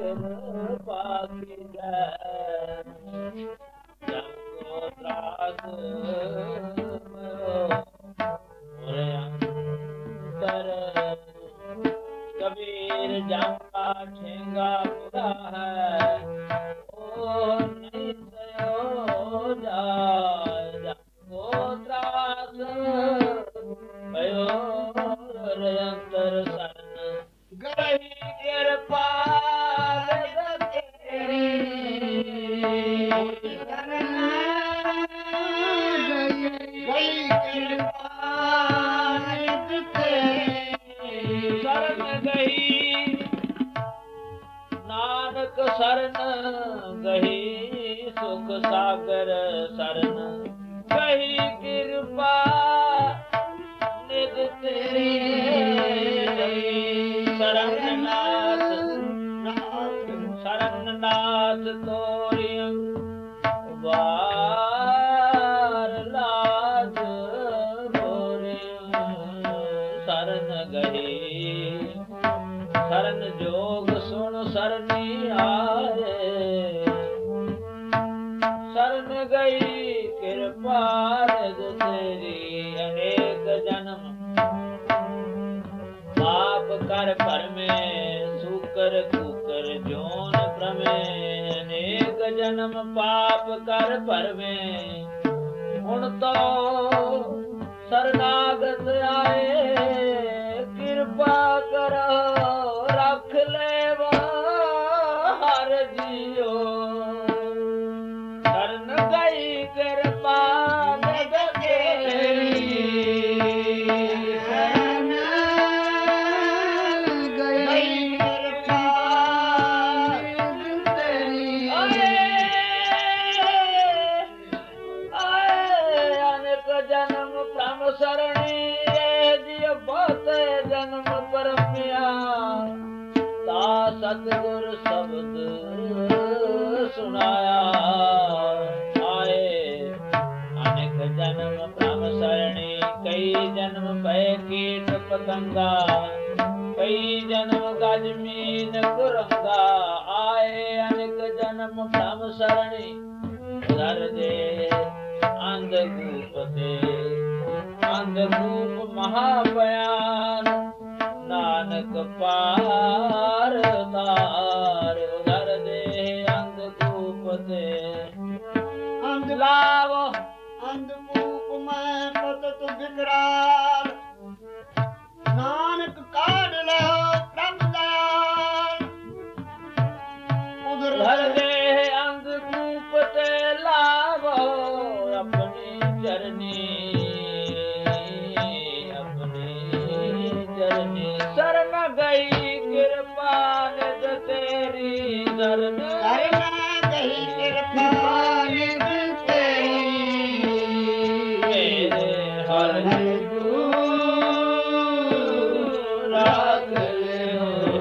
ਕਿਰਪਾ ਕੀਜੈ ਜਨ ਕੋ ਤਰਾਸ ਨਾਥ ਤੋਰਿਯੰ ਵਾਰ ਲਾਜ ਬੋਰਿਯੰ ਸਰਨ ਗਏ ਸਰਨ ਜੋਗ ਸੁਣ ਸਰਨੀ ਆਏ। ਜਨਮ ਪਾਪ ਕਰ ਭਰਮੇ। ਹੁਣ ਤੋ ਸਰਨਾਗਤ ਆਏ ਕਿਰਪਾ ਕਰੋ। ਸਤਿਗੁਰ ਸ਼ਬਦ ਸੁਣਾਇਆ। ਆਏ, ਅਨੇਕ ਜਨਮ ਪ੍ਰਮ ਸਰਣੀ, ਕਈ ਜਨਮ ਭੈ ਕੀਟ ਪਤੰਗਾ, ਕਈ ਜਨਮ ਗਜ ਕੁਰੰਗਾ ਆਏ, ਅਨੇਕ ਜਨਮ ਪ੍ਰਮ ਸਰਣੀ, ਦਰ ਦੇ ਅੰਧ ਗੂਪ ਤੇ। ਅੰਧ ਗੂਪ ਮਹਾ ਬਿਆਨ ਨਾਨਕ ਪਾ ਤਾਰ ਉਦਰ ਦੇ ਅੰਧ ਗੂਪ ਤੇ ਅੰਧ ਲਾਵ। ਅੰਧ ਮੂਕ ਮੈਂ ਪਤਤ ਬਿਕਰਾਲ ਨਾਨਕ Hallelujah.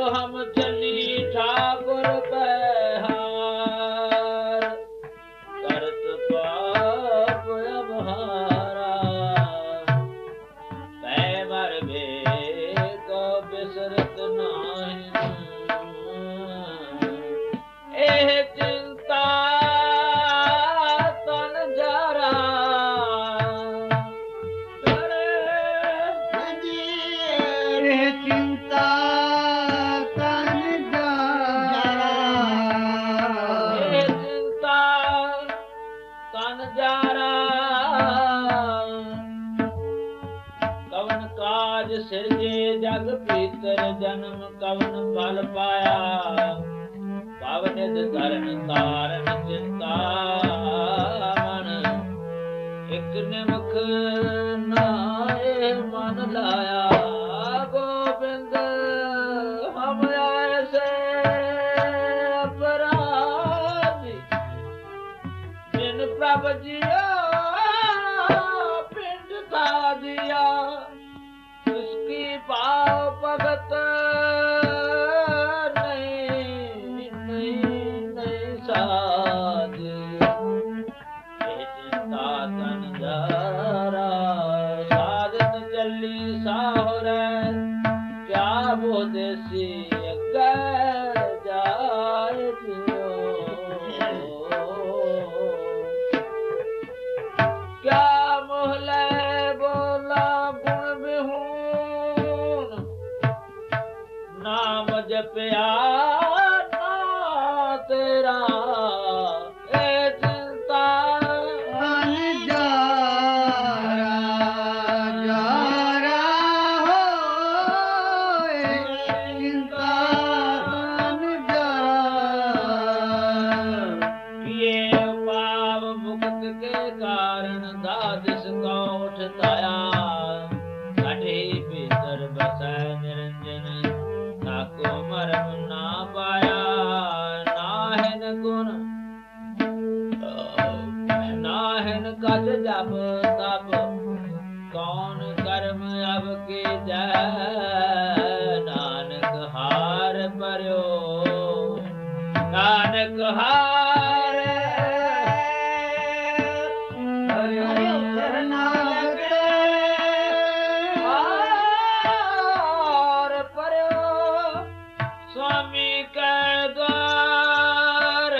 ਹਮ ਜਨੀ ਠਾਕੁਰ ਪਹਿਹਾਰ ਕਰਤ ਪਾਪ ਅਭਾਰਾ ਤੈ ਮਰ ਵੇ ਕੋ ਬਿਸਰਤ ਨਾਹੀ ਇਹ ਤਿੰਨ ਕਵਨ ਕਾਜ ਸਿਰਜੇ ਜਗ ਪੀਤਰ ਜਨਮ ਕਵਨ ਫਲ ਪਾਇਆ। ਪਵਨਿਦ ਧਰਨ ਤਾਰਨ ਚਿੰਤਾ ਮਨ। ਇਕ ਨਾਏ ਮਨ ਲਾ ਪਿਆ ग्रे पियो स्वामी द्वार